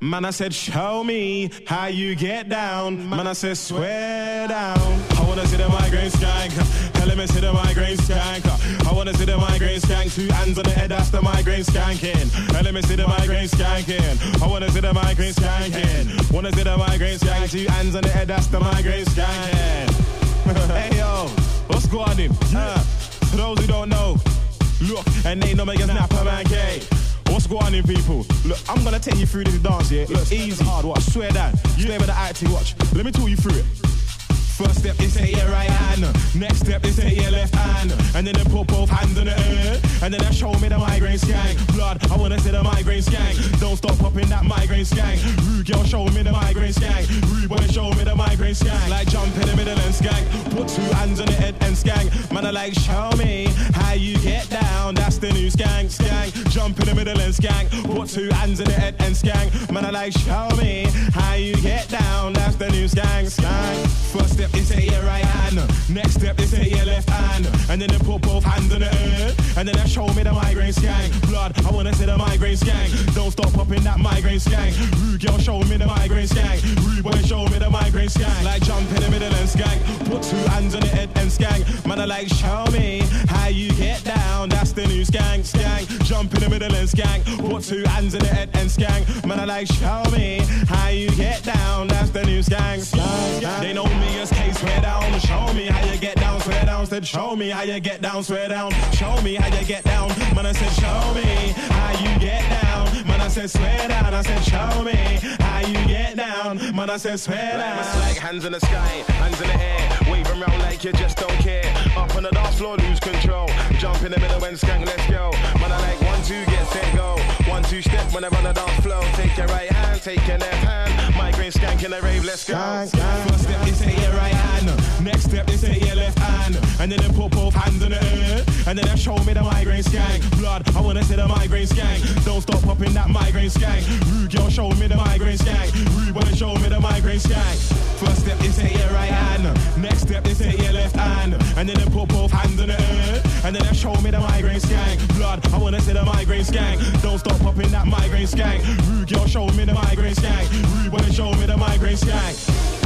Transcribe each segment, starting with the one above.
Man, I said, show me how you get down. Man, I said, swear down. I wanna see the migraine skank. Tell him see the migraine skank. I wanna see the migraine skank. Two hands on the head, that's the migraine skanking. Tell him see the migraine skanking. I wanna see the migraine skanking. Wanna see the migraine skank. Two hands on the head, that's the migraine skanking. hey yo, what's going on? Uh, for those who don't know, look, and they know me as Napper Man K. What's going on, people? Look, I'm gonna take you through this dance, yeah? Look, easy. Hard, what? I swear that. Stay with the IT watch. Let me talk you through it. First step is take your right hand. Next step is take your left hand. And then they put both hands in the air. And then they show me the migraine skank. Blood, I wanna see the migraine skank. Don't stop popping that migraine skank. Rude girl, show me the migraine skank. Rude boy, show me the migraine skank. Like jump in the middle and skank. Put two hands on the head and skank. Man, I like, show me how you get down. That's the new skank, skank. Jump in the middle and skank. Put two hands in the head and skank. Man, I like, show me how you get down. That's the new skank, skank. First step is take your right hand. Next step is say your left hand. And then they put both hands in the air. And then they show me the migraine skank. Blood, I wanna see the migraine skank. Don't stop popping that migraine skank. Rude girl, show me the migraine skank. Rude boy, show me the migraine skank. Like jump in the middle and skank. Put two hands on the head and skank. Man, I like, show me how you get down. That's the new skank, skank. Jump in the middle and skank. Put two hands in the head and skank. Man, I like, show me how you get down. That's the new skank, skank. They know me as K swear down. Show me how you get down, swear down. Said, show me how you get down, swear down. Show me how you get down. Man, I said, show me how you get down. Man, I said, swear down. I said, show me how you get down. Man, I said, swear down. Like hands in the sky, hands in the air, waving around like you just don't care. Up on the dance floor, lose control. Jump in the middle and skank, let's go. Man, I like one, two, get set, go. One, two step when I run the dance floor. Take your right hand, take your left hand. Migraine skank in the rave, let's go. First step is take your right hand. Next step is take your left hand. And then they put both hands in the air. And then they show me the migraine skank. Blood, I wanna see the migraine skank. Don't stop popping that migraine skank. Rude girl, show me the migraine skank. Rude boy, show me the migraine skank. First step is take your right hand. Next step is take your left hand. And then they put both hands in the air. And then they show me the migraine skank. Blood, I wanna see the migraine skank. Don't stop popping that migraine skank. Rude girl, show me the migraine skank. Rude boy, show me the migraine skank.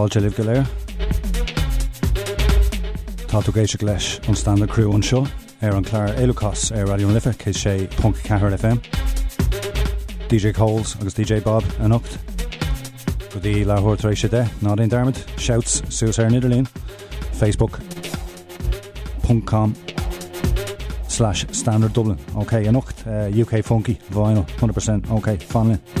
fáilte libh go léir. Tá tú géise leis an stand cruú an seo ar an chláir éúchas ar radio lifa cé sé pont FM. DJ Colz agus DJ Bob an 8t. Go dtí lethirtaréis sé de ná on dermid, shouts suas ar Nidirlín, Facebook.com slash standard Dublin. Ok an uh, UK funky, vinyl 100%, ok fanlin.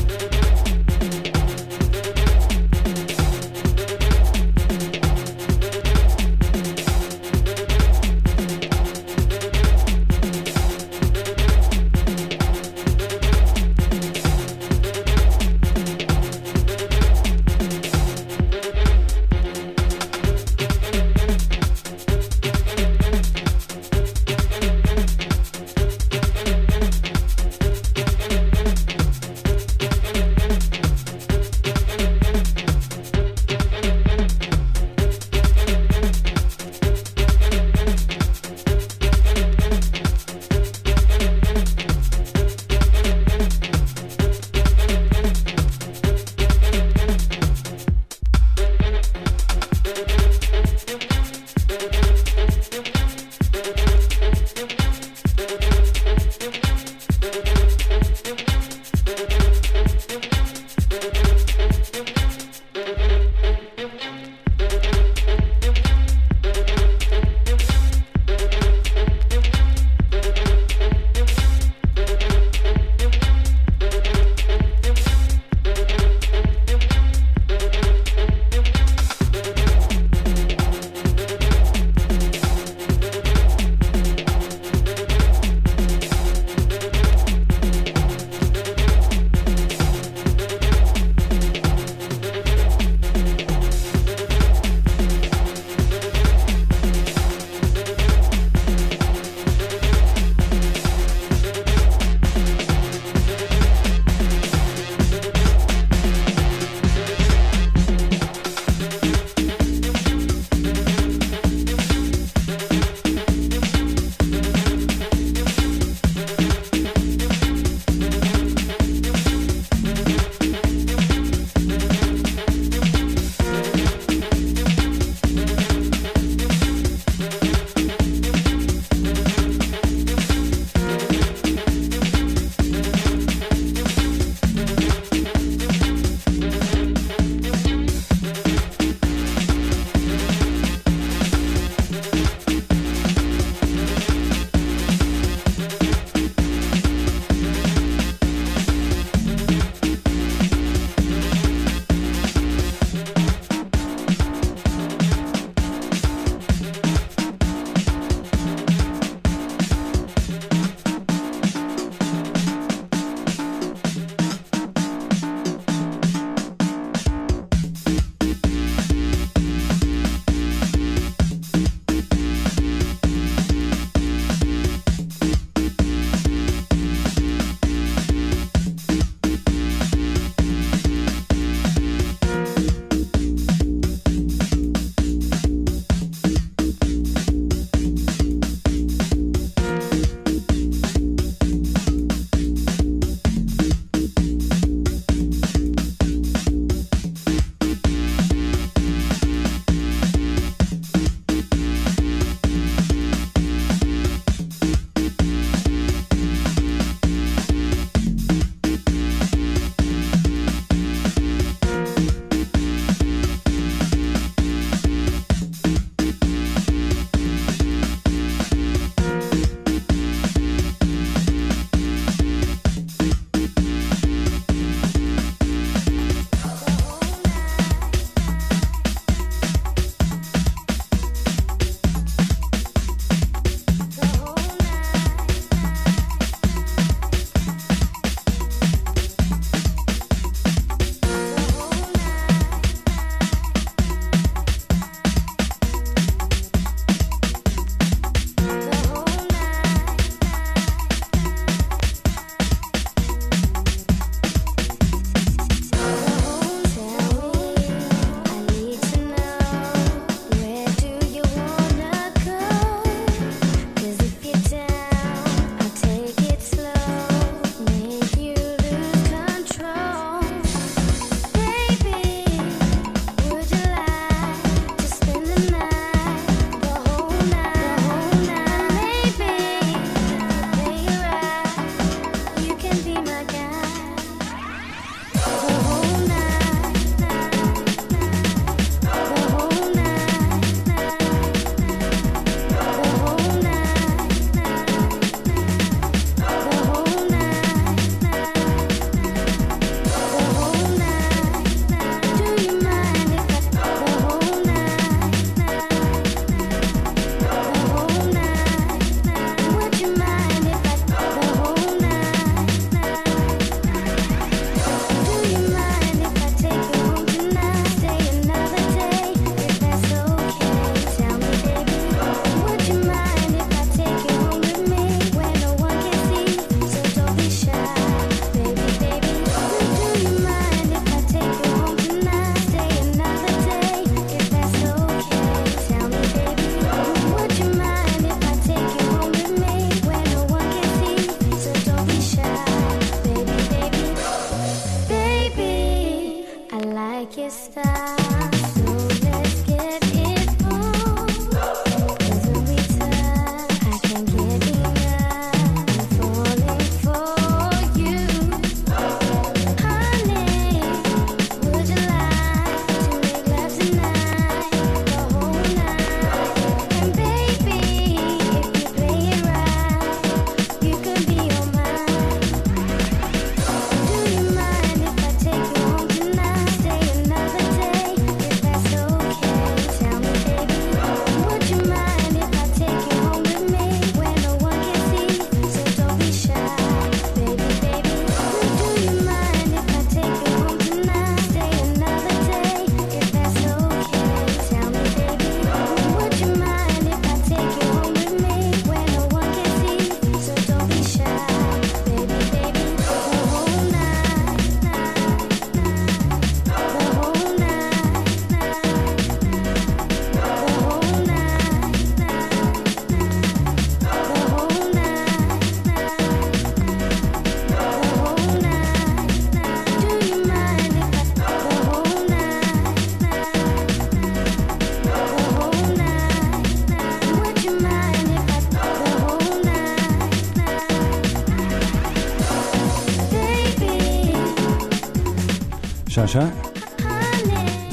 Se se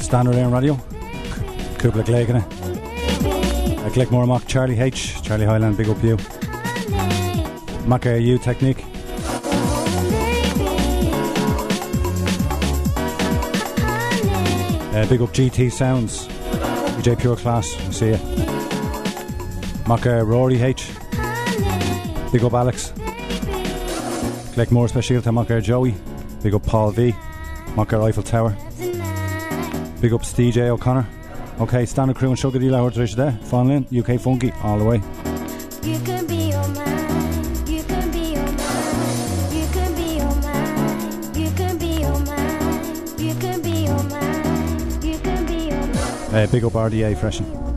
Standard Air Radio. Cúpla léganna a click more amach Charlie H. Charlie Highland big up you. Mac Air U technique. Uh, big up GT Sounds. DJ Pure Class see ya. Mac Air Rory H. Big up Alex. Click more special to Mac Air Joey. Big up Paul V Air Eiffel Tower Big up DJ O'Connor. Okay, standard crew and sugar deal hours there. Fonlin, UK Funky, all the way. You can be all mine. You can be all mine. You can be all mine. You can be all mine. You can be all mine. You can be all mine. Uh, big up RDA freshen.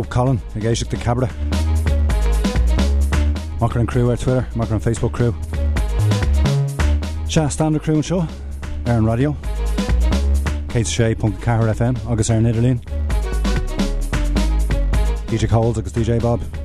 Bob Colin a géisiach the Cabra, Mar and crew ar Twitter, mar an Facebook crew. Se standard crew an seo ar an radio, Kate sé. FM agus ar an Idirlín. DJ Colz agus DJ Bob.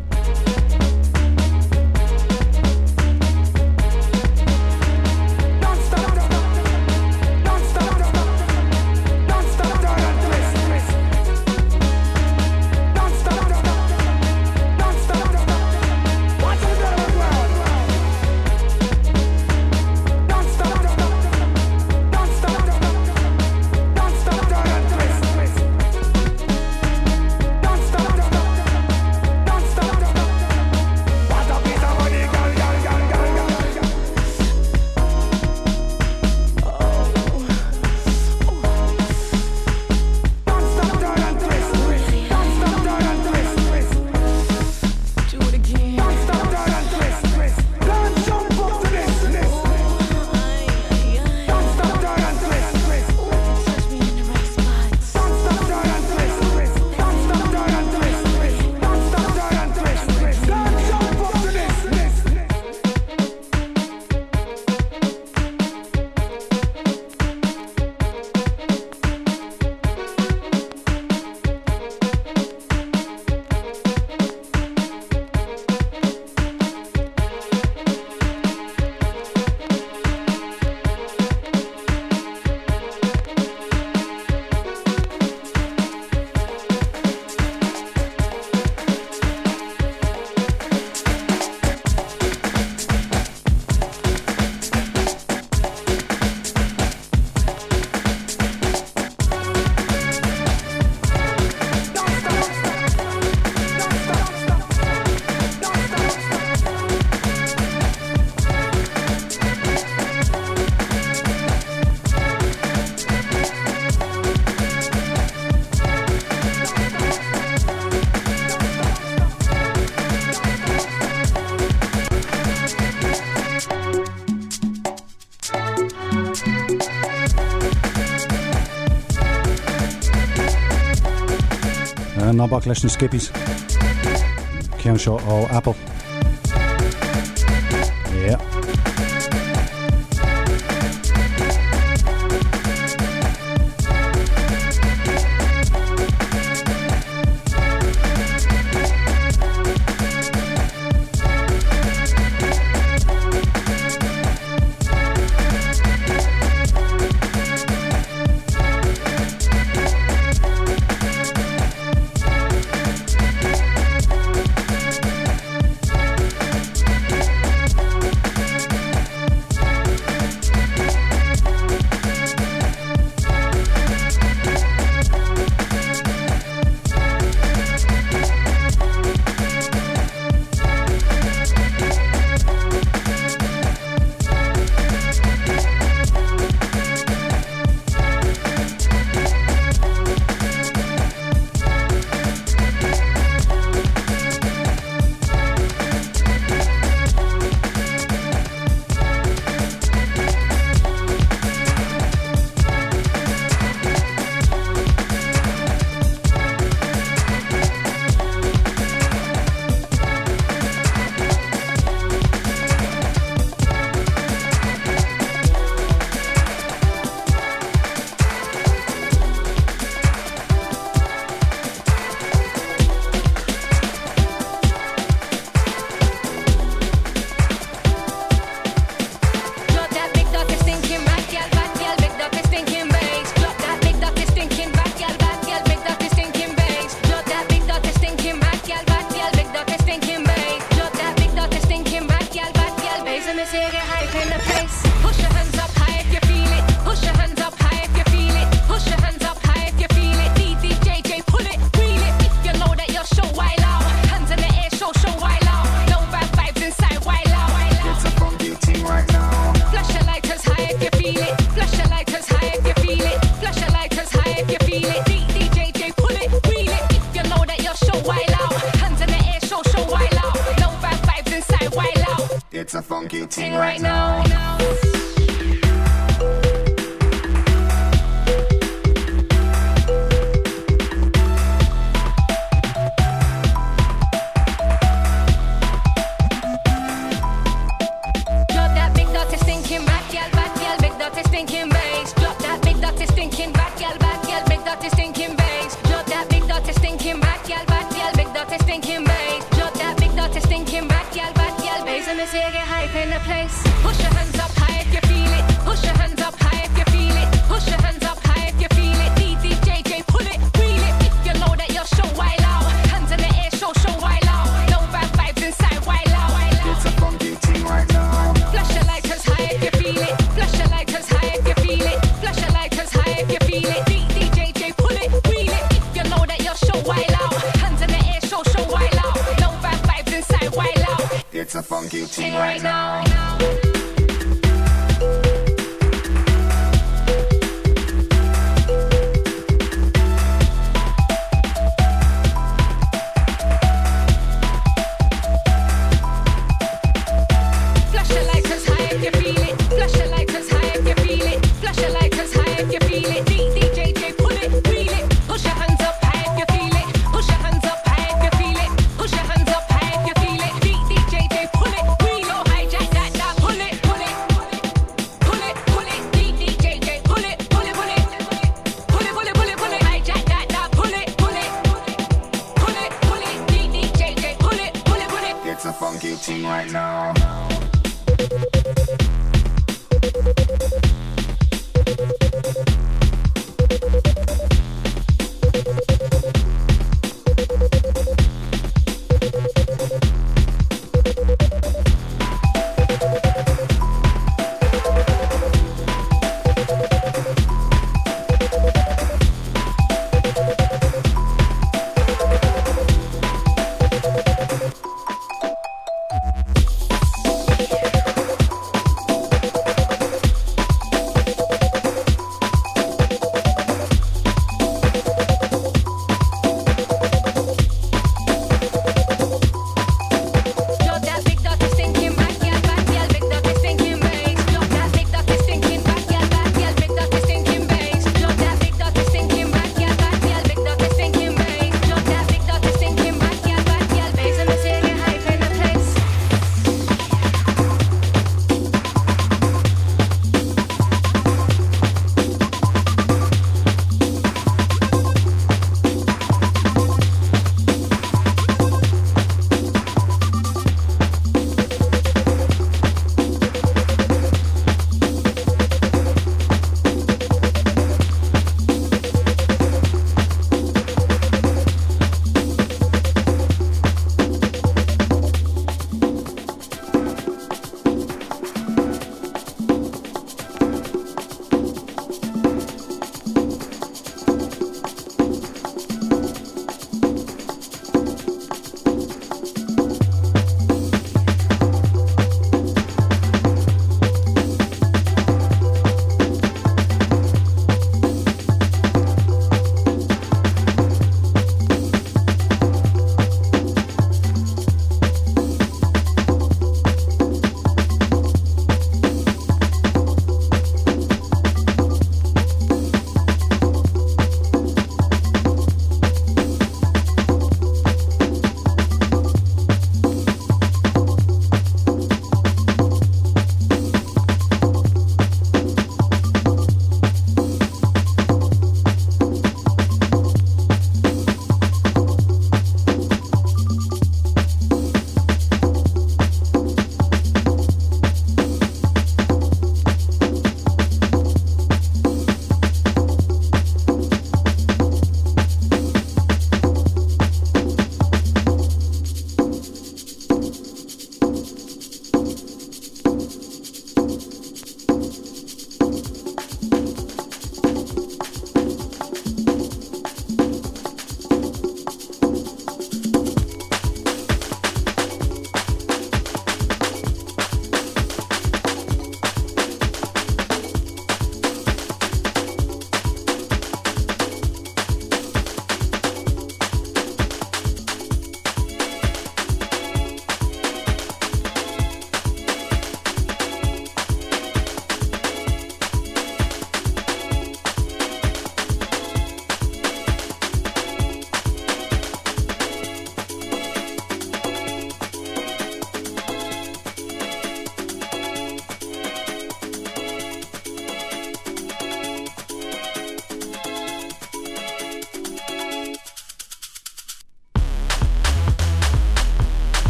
má bak leis na skippies. Cean seo á Apple.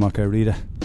Beg like Mormac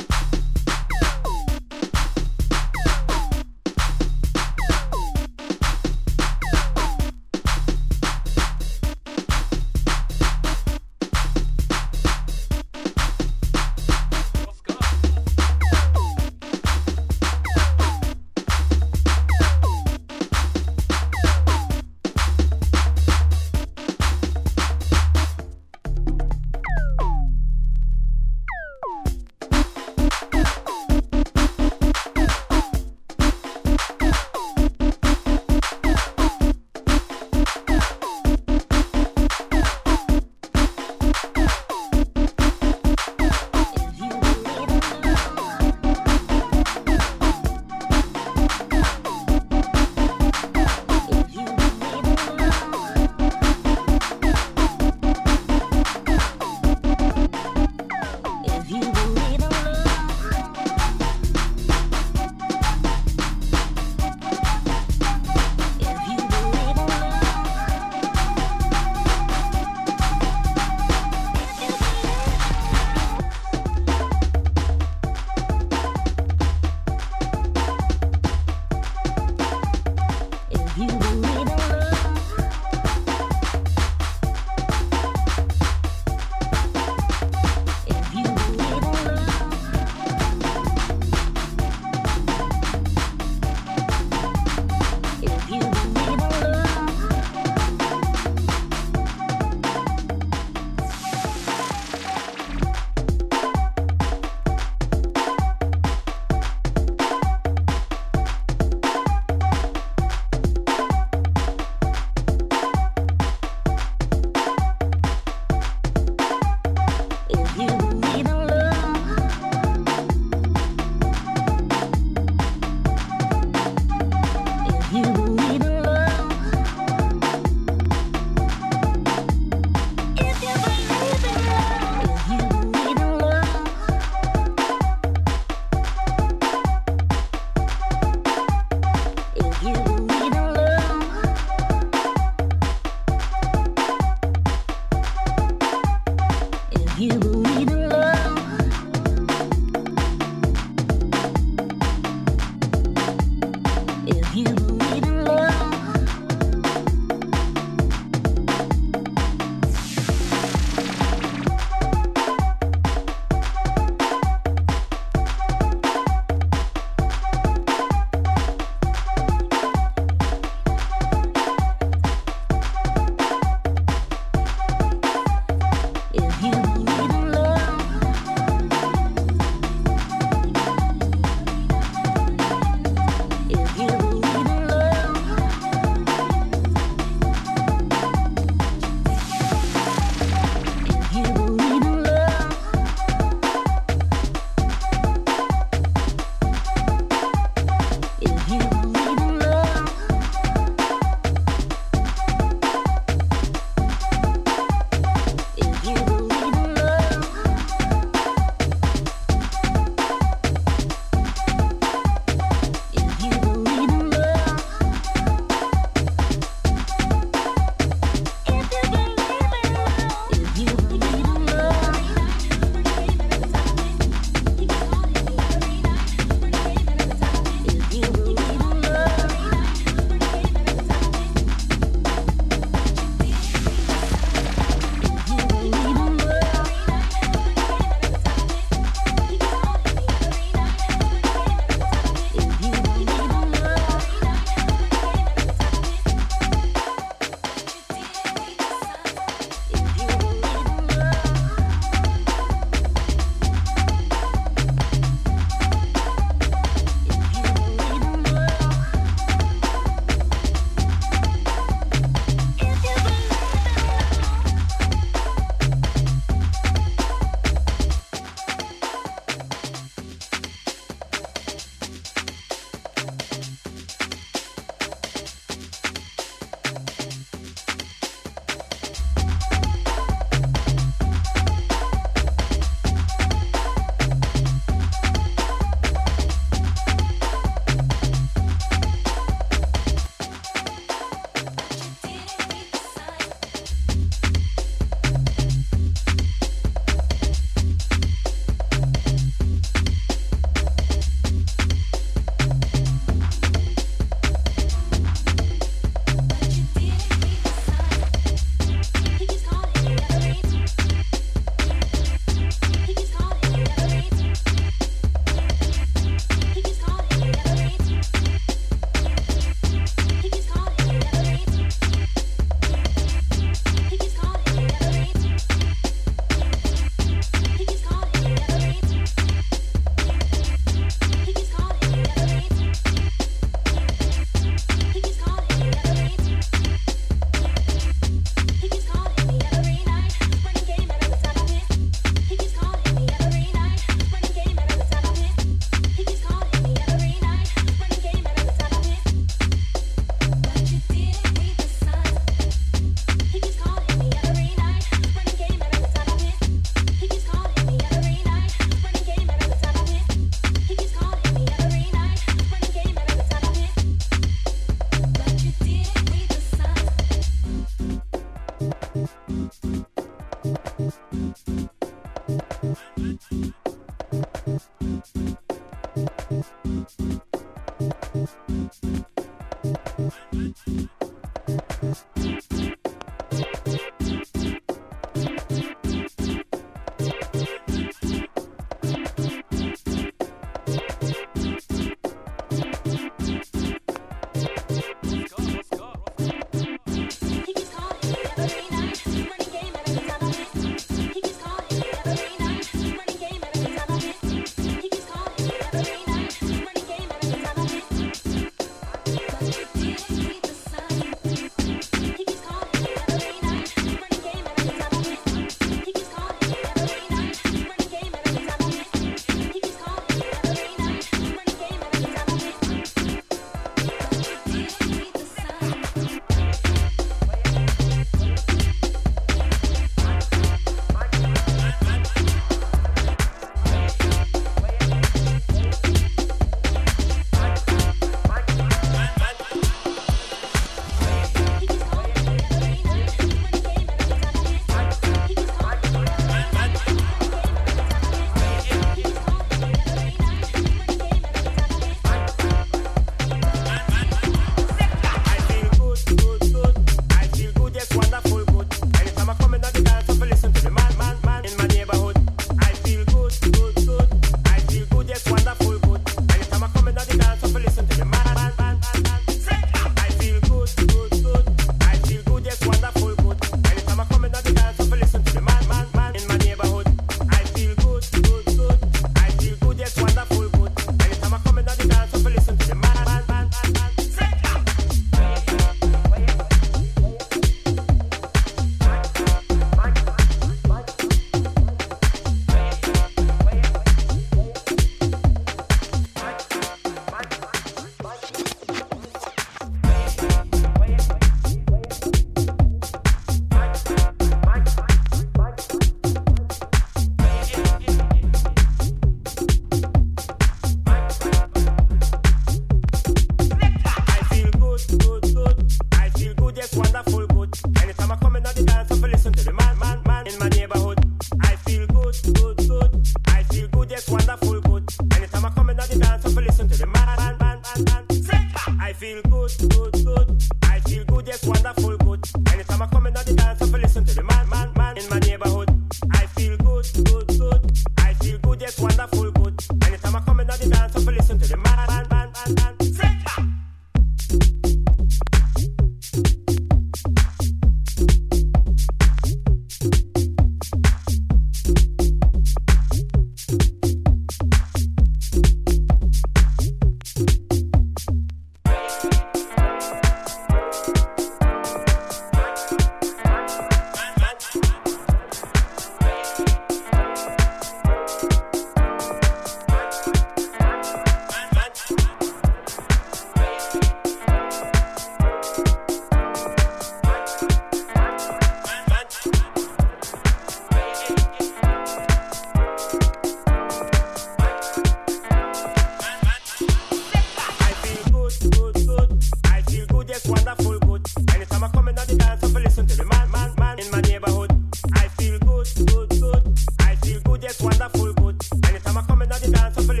anytime I come in at the dance I believe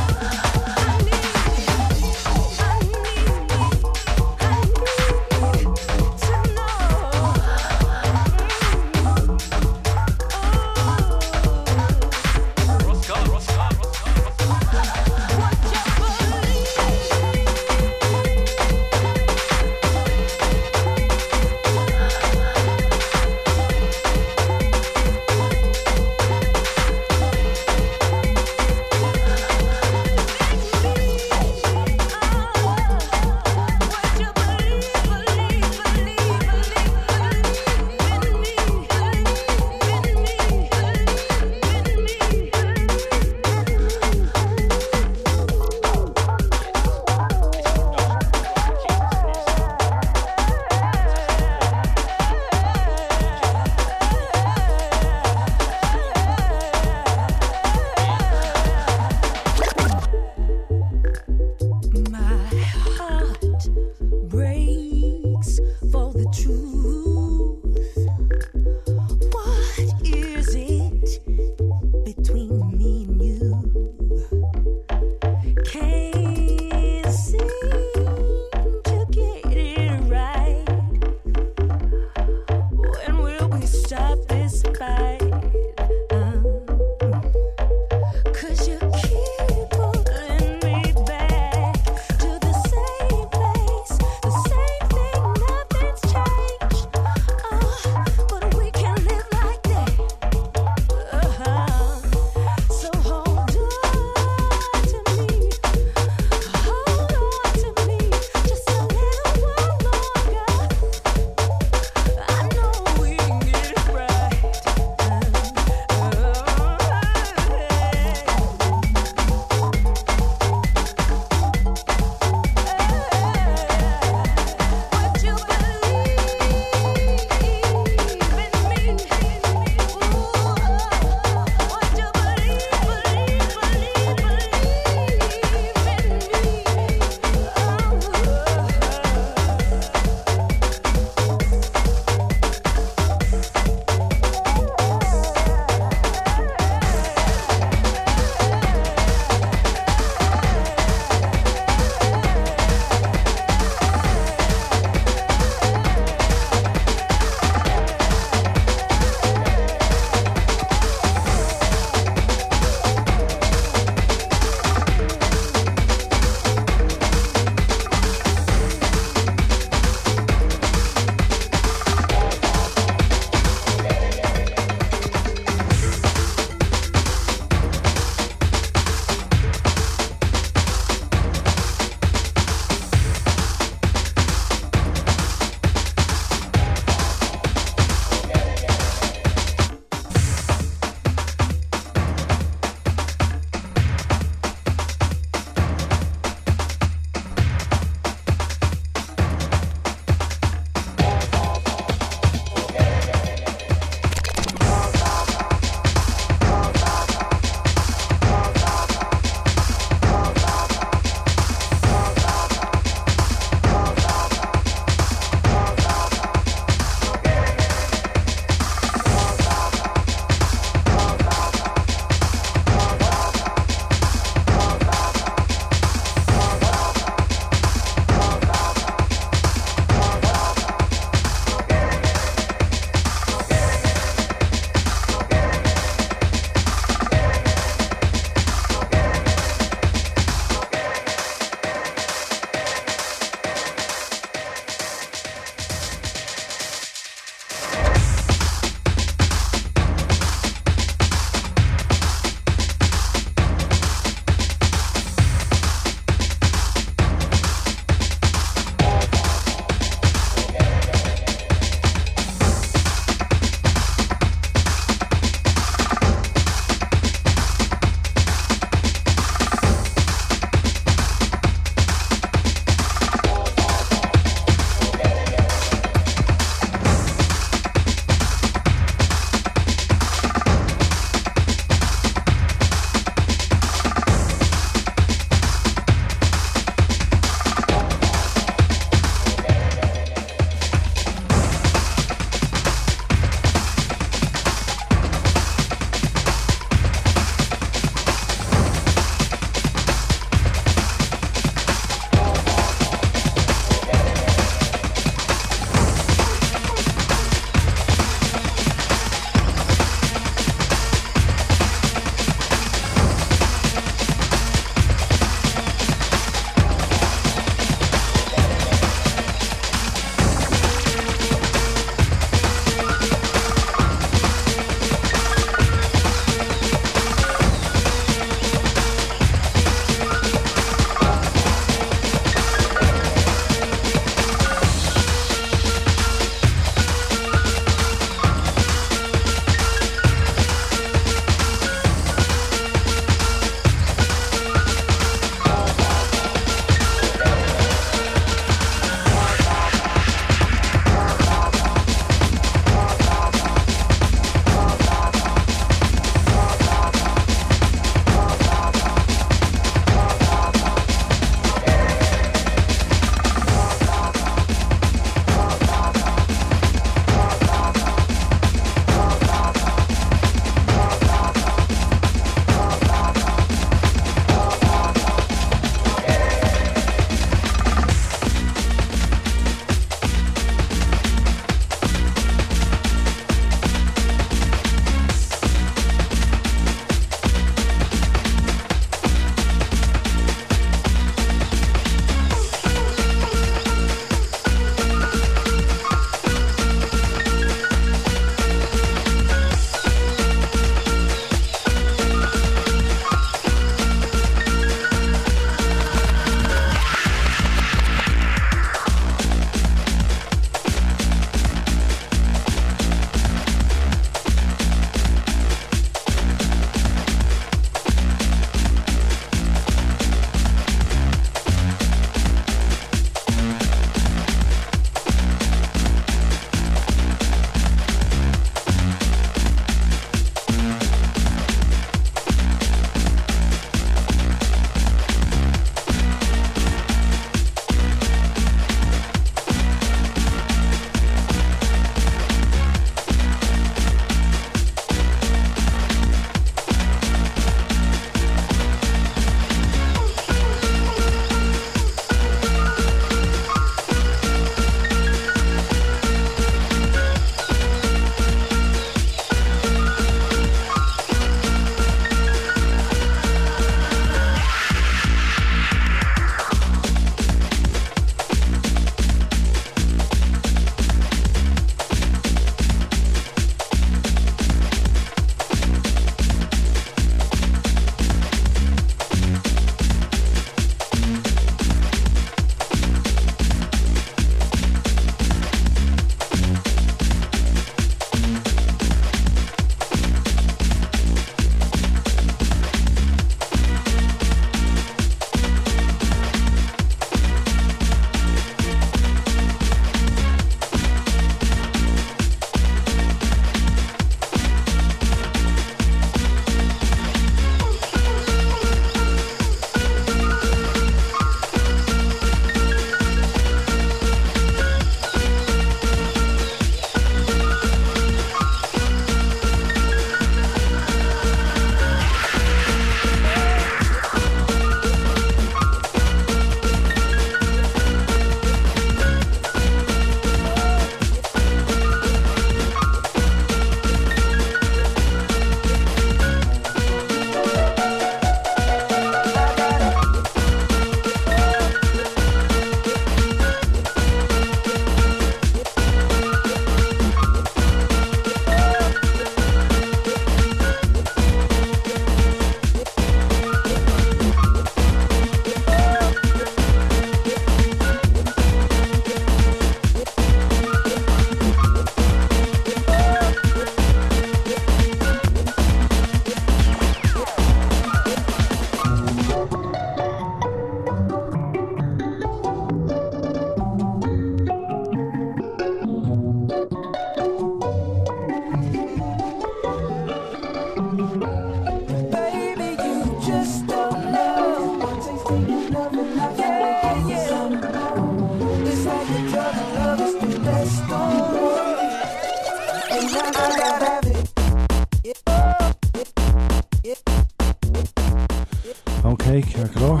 Oké cear go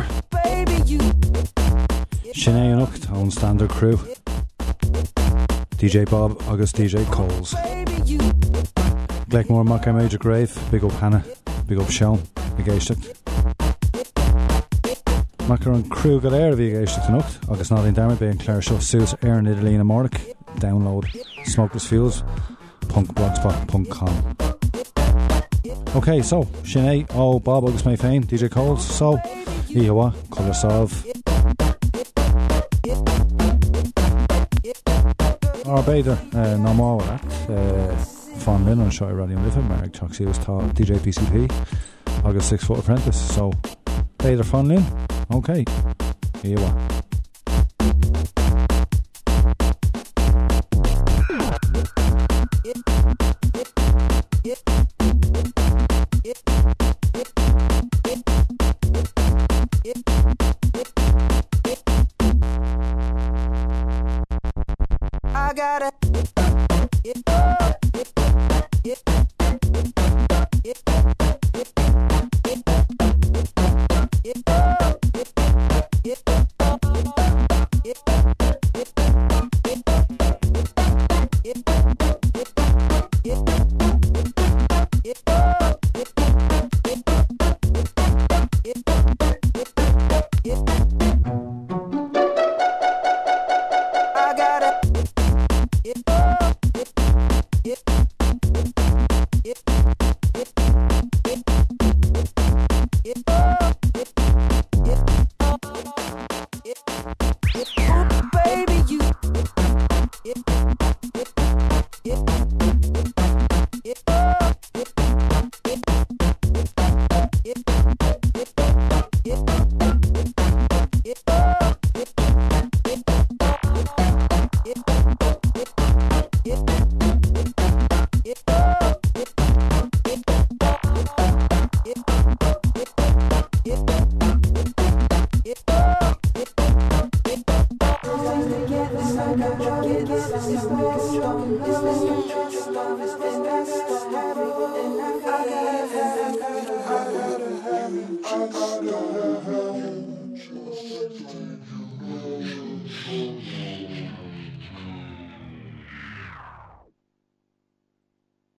Sin é annacht standard crew. DJ Bob agus DJ Colz. Blackmore mac Major Grave big Up Hannah, big Up Shell i ggéiste ggéisteach. Macar an crew go léir bhí ggéiste an ucht, agus ná damar be an cléir seo suas ar an Idirlína Mórach, download Smokeless Fuels, punkblogspot.com. Ok, so, sin é ó Bob agus mé féin, DJ Colz, so, íha, chola sáh. Ar beidir uh, ná máhar uh, fan lin an seo radio ag tuach síos tá DJ PCP agus 6 foot apprentice, so beidir fan ok, íha.